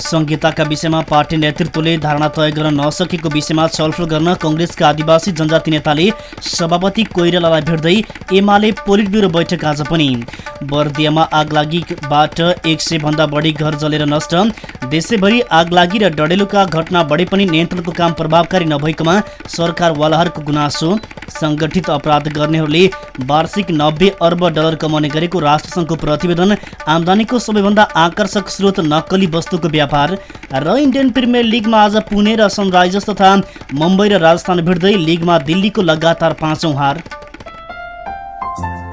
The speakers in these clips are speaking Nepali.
संहिताका विषयमा पार्टी नेतृत्वले धारणा तय गर्न नसकेको विषयमा छलफल गर्न कङ्ग्रेसका आदिवासी जनजाति नेताले सभापति कोइरालालाई भेट्दै एमाले पोलिट ब्युरो बैठक आज पनि। बर्दियामा आगलागीबाट एक सय भन्दा बढी घर जलेर नष्ट। देशैभरि आगलागी र डडेलुका घटना बढे पनि नियन्त्रणको काम प्रभावकारी नभएकोमा सरकारवालाहरूको गुनासो। सङ्गठित अपराध गर्नेहरूले वार्षिक नब्बे अर्ब डलर कमाउने गरेको राष्ट्रसङ्घको प्रतिवेदन आमदानीको सबैभन्दा आकर्षक स्रोत नक्कली वस्तुको व्यापार र इन्डियन प्रिमियर लिगमा आज पुणे र सनराइजर्स तथा मुम्बई र राजस्थान भिड्दै लिगमा दिल्लीको लगातार पाँचौँ हार।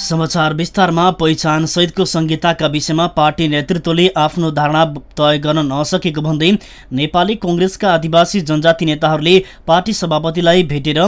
समाचार विस्तारमा पहिचान सहितको संहिताका विषयमा पार्टी नेतृत्वले आफ्नो धारणा तय गर्न नसकेको भन्दै नेपाली कङ्ग्रेसका आदिवासी जनजाति नेताहरूले पार्टी सभापतिलाई भेटेर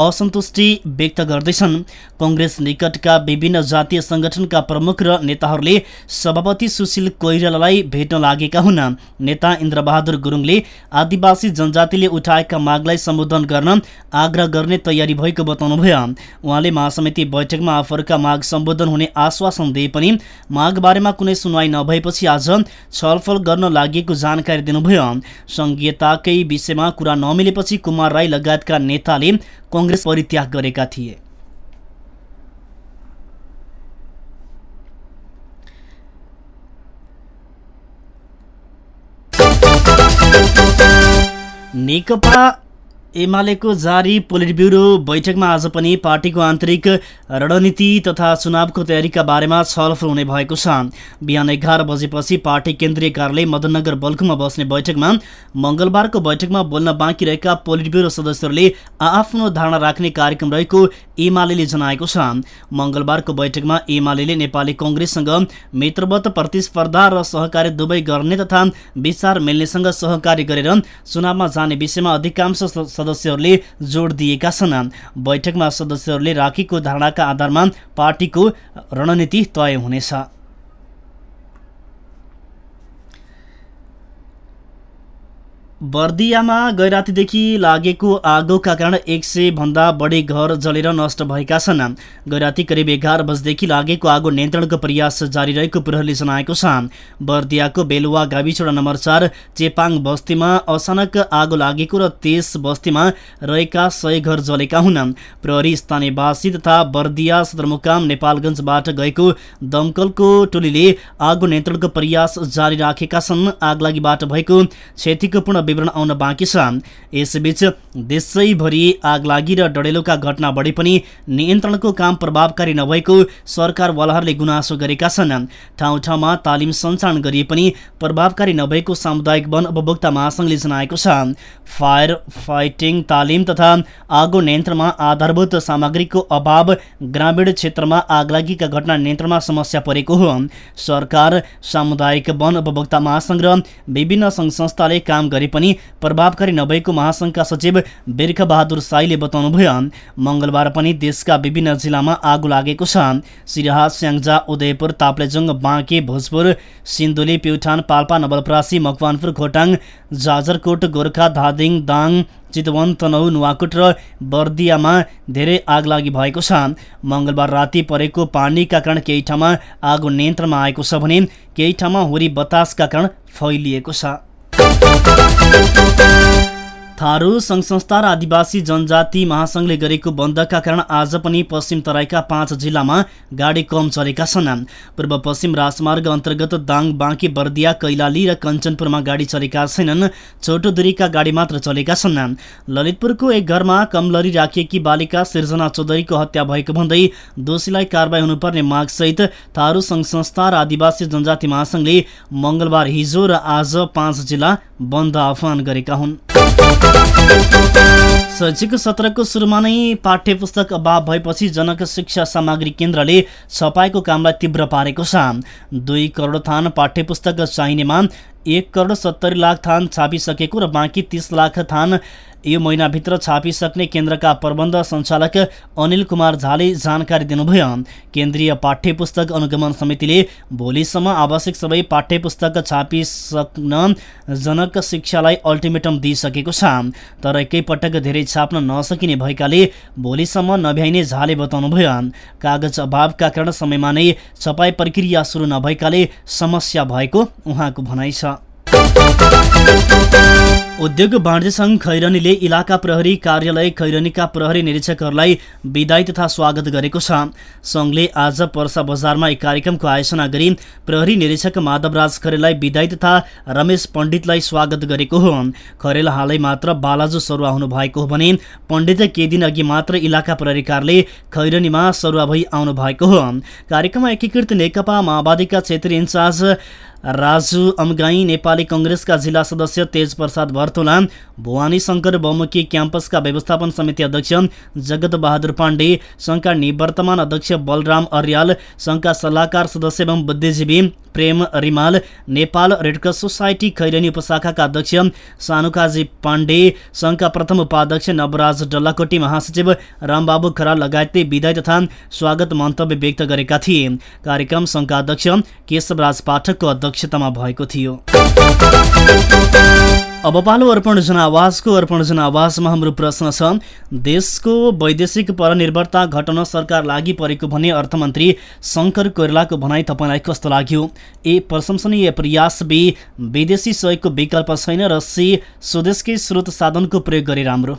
असन्तुष्टि व्यक्त गर्दैछन्। कङ्ग्रेस निकटका विभिन्न जातीय सङ्गठनका प्रमुख र नेताहरूले सभापति सुशील कोइरालालाई भेट्न लागेका हुन्। नेता इन्द्रबहादुर गुरुङले आदिवासी जनजातिले उठाएका मागलाई सम्बोधन गर्न आग्रह गर्ने तयारी भएको बताउनुभयो। उहाँले महासमिति बैठकमा आफूहरूका माग सम्बोधन हुने आश्वासन दिए पनि माग बारेमा कुनै सुनवाई नभएपछि आज छलफल गर्न लागि जानकारी दिनुभयो। सङ्घीयताकै विषयमा कुरा नमिलेपछि कुमार राई लगायतका नेताले कङ्ग्रेस परित्याग गरेका थिए। नेकपा एमालेको जारी पोलिट ब्युरो बैठकमा आज पनि पार्टीको आन्तरिक रणनीति तथा चुनावको तयारीका बारेमा छलफल हुने भएको छ। बिहान एघार बजेपछि पार्टी केन्द्रीय कार्यालय मदननगर बल्कुमा बस्ने बैठकमा मङ्गलबारको बैठकमा बोल्न बाँकी रहेका पोलिट ब्युरो सदस्यहरूले आफ्नो धारणा राख्ने कार्यक्रम रहेको एमाले जनाएको छ। मङ्गलबारको बैठकमा एमाले नेपाली कङ्ग्रेससँग मित्रवत प्रतिस्पर्धा र सहकारी दुवै गर्ने तथा विचार मिल्नेसँग सहकारी गरेर चुनावमा जाने विषयमा अधिकांश सदस्यहरूले जोड दिएका छन्। बैठकमा सदस्यहरूले राखेको धारणाका आधारमा पार्टीको रणनीति तय हुनेछ। बर्दियामा गैरातीदेखि लागेको आगोका कारण एक सय भन्दा बढी घर जलेर नष्ट भएका छन्। गैराती करिब एघार बजेदेखि लागेको आगो नियन्त्रणको प्रयास जारी रहेको प्रहरीले जनाएको छ। बर्दियाको बेलुवा गाविसवडा नम्बर चार चेपाङ बस्तीमा अचानक आगो लागेको र त्यस बस्तीमा रहेका सय घर जलेका हुन्। प्रहरी स्थानीयवासी तथा बर्दिया सदरमुकाम नेपालगञ्जबाट गएको दमकलको टोलीले आगो नियन्त्रणको प्रयास जारी राखेका छन्। आगलागीबाट भएको क्षतिको पूर्ण विवरण आउन बाँकी छ। यसबीच देशैभरि आगलागी र डडेलोका घटना बढे पनि नियन्त्रणको काम प्रभावकारी नभएको सरकारवालाहरूले गुनासो गरेका छन्। ठाउँ ठाउँमा तालिम सञ्चालन गरिए पनि प्रभावकारी नभएको सामुदायिक वन उपभोक्ता महासङ्घले जनाएको छ। फायर फाइटिङ तालिम तथा आगो नियन्त्रणमा आधारभूत सामग्रीको अभाव ग्रामीण क्षेत्रमा आगलागीका घटना नियन्त्रणमा समस्या परेको हो। सरकार सामुदायिक वन उपभोक्ता महासङ्घ र विभिन्न सङ्घ संस्थाले काम गरे पनि पनि प्रभावकारी नभएको महासङ्घका सचिव बहादुर साईले बताउनुभयो। मङ्गलबार पनि देशका विभिन्न जिल्लामा आगो लागेको छ। सिराहा स्याङ्जा उदयपुर ताप्लेजुङ बाँके भोजपुर सिन्धुली प्युठान पाल्पा नवलपरासी मकवानपुर खोटाङ जाजरकोट गोर्खा धादिङ दाङ चितवन तनहु नुवाकोट र बर्दियामा धेरै आगलागी भएको छ। मङ्गलबार राति परेको पानीका कारण केही ठाउँमा आगो नियन्त्रणमा आएको छ भने केही ठाउँमा हुरी बतासका कारण फैलिएको छ। थारू सङ्घ संस्था र आदिवासी जनजाति महासङ्घले गरेको बन्दका कारण आज पनि पश्चिम तराईका पाँच जिल्लामा गाडी कम चलेका छन्। पूर्व पश्चिम राजमार्ग अन्तर्गत दाङ बाँकी बर्दिया कैलाली र कञ्चनपुरमा गाडी चलेका छैनन्। छोटो दूरीका गाडी मात्र चलेका छन्। ललितपुरको एक घरमा कमलरी राखिएकी बालिका सिर्जना चौधरीको हत्या भएको भन्दै दोषीलाई कारवाही हुनुपर्ने मागसहित थारू सङ्घ संस्था र आदिवासी जनजाति महासङ्घले मङ्गलबार हिजो र आज पाँच जिल्ला बन्द आह्वान गरेका हुन्। शैक्षिक सत्रको सुरुमा नै पाठ्य पुस्तक अभाव भएपछि जनक शिक्षा सामग्री केन्द्रले छपाएको कामलाई तीव्र पारेको छ। दुई करोड थान पाठ्य पुस्तक चाहिनेमा एक करोड सत्तरी लाख थान छापिसकेको र बाँकी तिस लाख थान यो महिनाभित्र छापिसक्ने केन्द्रका प्रबन्ध सञ्चालक अनिल कुमार झाले जानकारी दिनुभयो। केन्द्रीय पाठ्य अनुगमन समितिले भोलिसम्म आवश्यक सबै पाठ्य पुस्तक छापिसक्न जनक शिक्षालाई अल्टिमेटम दिइसकेको छ। तर एकैपटक धेरै छाप्न नसकिने भएकाले भोलिसम्म नभ्याइने झाले बताउनुभयो। कागज अभावका कारण समयमा नै छपाई प्रक्रिया सुरु नभएकाले समस्या भएको उहाँको भनाइ छ। उद्योग वाणिज्य सङ्घ खैरनीले इलाका प्रहरी कार्यालय खैरनीका प्रहरी निरीक्षकहरूलाई विदाई तथा स्वागत गरेको छ। सङ्घले आज पर्सा बजारमा एक कार्यक्रमको आयोजना गरी प्रहरी निरीक्षक माधवराज खरेललाई विदाई तथा रमेश पण्डितलाई स्वागत गरेको हो। खरेल हालै मात्र बालाजु सरुवा हुनुभएको हो भने पण्डित केही दिन अघि मात्र इलाका प्रहरी कार्यालय खैरनीमा सरुवा भई आउनु भएको हो। कार्यक्रममा एकीकृत नेकपा माओवादीका क्षेत्रीय इन्चार्ज राजु अमगाई नेपाली कङ्ग्रेसका जिल्ला सदस्य तेज प्रसाद भर्तोला भवानी शङ्कर बहुमुखी क्याम्पसका व्यवस्थापन समिति अध्यक्ष जगत बहादुर पाण्डे सङ्घका निवर्तमान अध्यक्ष बलराम अर्याल सङ्घका सल्लाहकार सदस्य एवं बुद्धिजीवी Prem Rimal Nepal red cross society Khairani उपशाखाका अध्यक्ष सानुकाजी पाण्डे सङ्घका प्रथम उपाध्यक्ष नवराज डल्लाकोटी महासचिव रामबाबु खराल लगायतले विदाय तथा स्वागत मन्तव्य व्यक्त गरेका थिए। कार्यक्रम सङ्घका अध्यक्ष केशवराज पाठकको अध्यक्षतामा भएको थियो। अब पालो अर्पण जनावासको अर्पण जनावासमा हाम्रो प्रश्न छ देशको वैदेशिक परनिर्भरता घटाउन सरकार लागि परेको भने अर्थमन्त्री शङ्कर कोइरालाको भनाइ तपाईँलाई कस्तो लाग्यो? ए प्रशंसनीय प्रयास बी विदेशी सहयोगको विकल्प छैन र सी स्वदेशकै स्रोत साधनको प्रयोग गरे राम्रो।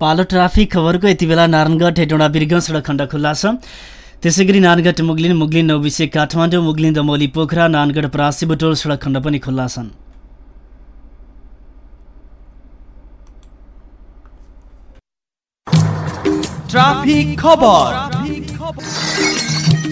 पालो ट्राफिक खबरको यति बेला नारायणगढ हेटौँडा बिर्ग सडक खण्ड खुल्ला छ। त्यसै गरी नारायणगढ मुगलिन मुगलिन नौबिसे काठमाडौँ मुगलिन दमोली पोखरा नारायणगढ परासी बुटोल सडक खण्ड पनि खुल्ला छन्। ट्राफिक खबर।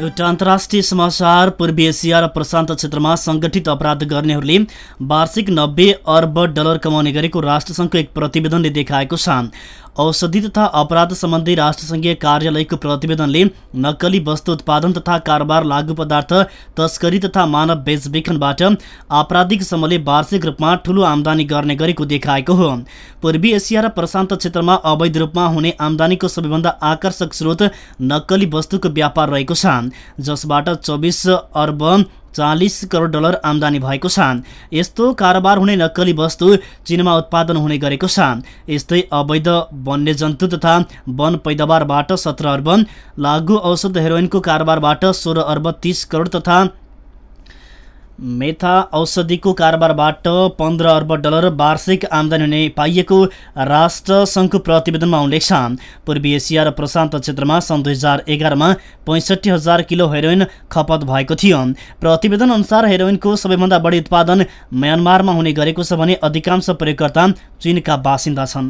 एउटा अन्तर्राष्ट्रिय समाचार पूर्वी एसिया र प्रशान्त क्षेत्रमा सङ्गठित अपराध गर्नेहरूले वार्षिक नब्बे अर्ब डलर कमाउने गरेको राष्ट्रसङ्घको एक प्रतिवेदनले देखाएको छ। औषधि तथा अपराध सम्बन्धी राष्ट्रसङ्घीय कार्यालयको प्रतिवेदनले नक्कली वस्तु उत्पादन तथा कारोबार लागू पदार्थ तस्करी तथा मानव बेचबिखनबाट आपराधिक समूहले वार्षिक रूपमा ठूलो आमदानी गर्ने गरेको देखाएको हो पूर्वी एसिया र प्रशान्त क्षेत्रमा अवैध रूपमा हुने आमदानीको सबैभन्दा आकर्षक स्रोत नक्कली वस्तुको व्यापार रहेको छ जसबाट चौबिस अर्ब चालिस करोड डलर आमदानी भएको छ। यस्तो कारोबार हुने नक्कली वस्तु चिनमा उत्पादन हुने गरेको छ। यस्तै अवैध वन्यजन्तु तथा वन पैदावारबाट सत्र अर्ब लागु औषध हेरोइनको कारोबारबाट सोह्र अर्ब तिस करोड तथा मेथा औषधिको कारोबारबाट पन्ध्र अर्ब डलर वार्षिक आमदानी हुने पाइएको राष्ट्र सङ्घको प्रतिवेदनमा उल्लेख छ। पूर्वी एसिया र प्रशान्त क्षेत्रमा सन् दुई हजार एघारमा पैँसठी हजार किलो हेरोइन खपत भएको थियो। प्रतिवेदन अनुसार हेरोइनको सबैभन्दा बढी उत्पादन म्यानमारमा हुने गरेको छ भने अधिकांश प्रयोगकर्ता चीनका बासिन्दा छन्।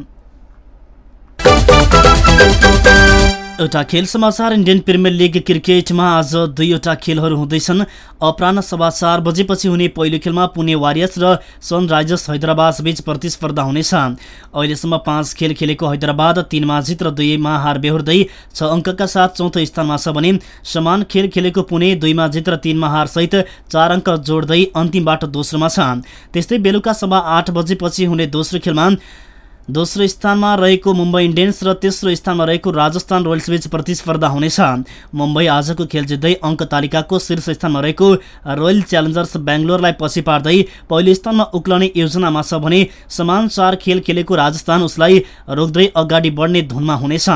एउटा खेल समाचार इन्डियन प्रिमियर लिग क्रिकेटमा आज दुईवटा खेलहरू हुँदैछन्। अपराह सभा चार बजेपछि हुने पहिलो खेलमा पुणे वारियर्स र सनराइजर्स हैदराबाद बीच प्रतिस्पर्धा हुनेछ। अहिलेसम्म पाँच खेल खेलेको हैदराबाद तिनमा जित र दुईमा हार बेहोर्दै छ अङ्कका साथ चौथो स्थानमा छ भने समान खेल खेलेको पुणे दुईमा जित र तिनमा हारसहित चार अङ्क जोड्दै अन्तिमबाट दोस्रोमा छ। त्यस्तै बेलुका सभा आठ बजेपछि हुने दोस्रो खेलमा दोस्रो स्थानमा रहेको मुम्बई इन्डियन्स र तेस्रो स्थानमा रहेको राजस्थान रोयल्सबीच प्रतिस्पर्धा हुनेछ। मुम्बई आजको खेल जित्दै अङ्क तालिकाको शीर्ष स्थानमा रहेको रोयल च्यालेन्जर्स बेङ्गलोरलाई पछि पार्दै पहिलो स्थानमा उक्लने योजनामा छ भने समान चार खेल खेलेको राजस्थान उसलाई रोक्दै अगाडि बढ्ने धुनमा हुनेछ।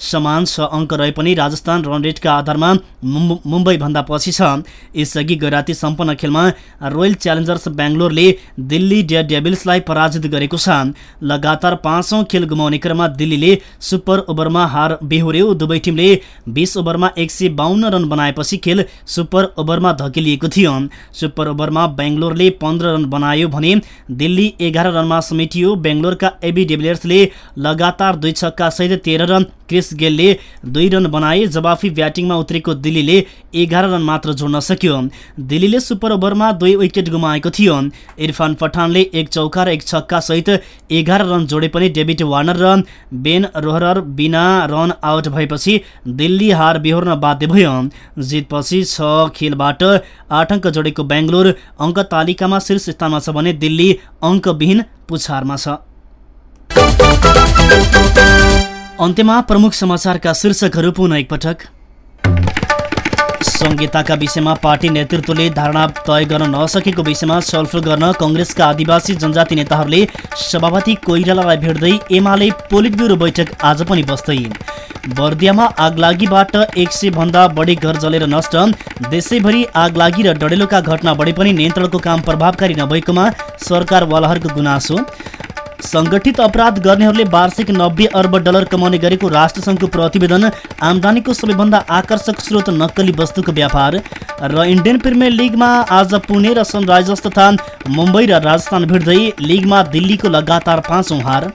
समान छ अङ्क रहे पनि राजस्थान रन रेटका आधारमा मुम्बईभन्दा पछि छ। यसअघि गैराती सम्पन्न खेलमा रोयल च्यालेन्जर्स बेङ्गलोरले दिल्ली डेयर डेभिल्सलाई पराजित गरेको छ। लगातार पाँचौं खेल गुमाउने क्रममा दिल्लीले सुपर ओभरमा हार बेहोर्यो। दुवै टिमले बिस ओभरमा एक सय बाहन्न रन बनाएपछि खेल सुपर ओभरमा धकेलिएको थियो। सुपर ओभरमा बेङ्गलोरले पन्ध्र रन बनायो भने दिल्ली एघार रनमा समेटियो। बेङ्गलोरका एबी डेभिलियर्सले लगातार दुई छक्का सहित तेह्र रन क्रिस गेलले दुई रन बनाए जवाफी ब्याटिङमा उत्रेको दिल्लीले एघार रन मात्र जोड्न सक्यो। दिल्लीले सुपर ओभरमा दुई विकेट गुमाएको थियो। इरफान पठानले एक चौका र एक छक्का सहित एघार रन जोडे पनि डेभिड वार्नर र बेन रोहरर बिना रन आउट भएपछि दिल्ली हार बेहोर्न बाध्य भयो। जितपछि छ खेलबाट आठ अङ्क जोडेको बेङ्गलोर अङ्क तालिकामा शीर्ष स्थानमा छ भने दिल्ली अङ्कविहीन पुछारमा छ। अन्त्यमा प्रमुख समाचारका शीर्षकहरू पुनः एकपटक। संहिताका विषयमा पार्टी नेतृत्वले धारणा तय गर्न नसकेको विषयमा छलफल गर्न कङ्ग्रेसका आदिवासी जनजाति नेताहरूले सभापति कोइरालालाई भेट्दै एमाले पोलिट ब्युरो बैठक आज पनि बस्दै बर्दियामा आगलागीबाट एक सय भन्दा बढी घर जलेर नष्ट देशैभरि आगलागी र डडेलोका घटना बढे पनि नियन्त्रणको काम प्रभावकारी नभएकोमा सरकारवालाहरूको गुनासो। सङ्गठित अपराध गर्नेहरूले वार्षिक नब्बे अर्ब डलर कमाउने गरेको राष्ट्रसङ्घको प्रतिवेदन आमदानीको सबैभन्दा आकर्षक स्रोत नक्कली वस्तुको व्यापार र इन्डियन प्रिमियर लिगमा आज पुणे र सनराइजर्स तथा मुम्बई र राजस्थान भिड्दै लिगमा दिल्लीको लगातार पाँचौँ हार।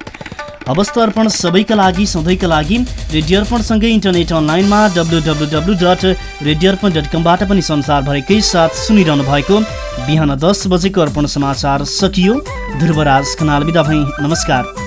अवस्था अर्पण सबैका लागि सधैँका लागि रेडियो अर्पणसँगै इन्टरनेट अनलाइनमा W W W dot radio Arpan dot कमबाट पनि संसारभरिकै साथ सुनिरहनु भएको बिहान दस बजेको अर्पण समाचार सकियो। ध्रुवराज खनाल बिदा भई। नमस्कार।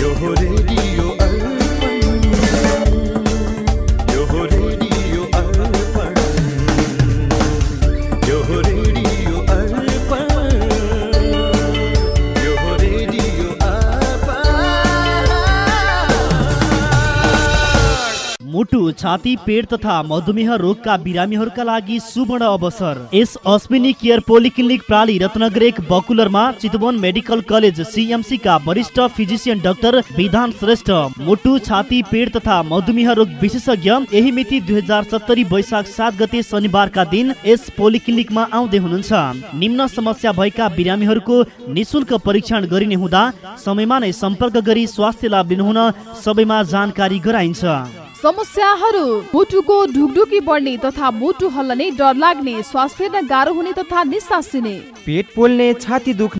यो रेडियो छाती पेट तथा मधुमेह रोगका बिरामीहरूका लागि सुवर्ण अवसर। यस अश्विनी केयर पोलिक्लिनिक प्राली रत्नगर एक बकुलरमा चितवन मेडिकल कलेज सिएमसी का वरिष्ठ फिजिसियन डाक्टर विधान श्रेष्ठ मुटु छाती पेट तथा मधुमेह रोग विशेषज्ञ यही मिति दुई हजार सत्तरी वैशाख सात गते शनिबारका दिन यस पोलिक्लिनिकमा आउँदै हुनुहुन्छ। निम्न समस्या भएका बिरामीहरूको निशुल्क परीक्षण गरिने हुँदा समयमा नै सम्पर्क गरी स्वास्थ्य लाभ लिनुहुन सबैमा जानकारी गराइन्छ। समस्याहरू मुटुको ढुकढुकी बढ्ने तथा मुटु हल्लने डर लाग्ने श्वास फेर्न गाह्रो हुने तथा लिने पेट पोल्ने छाती दुख्ने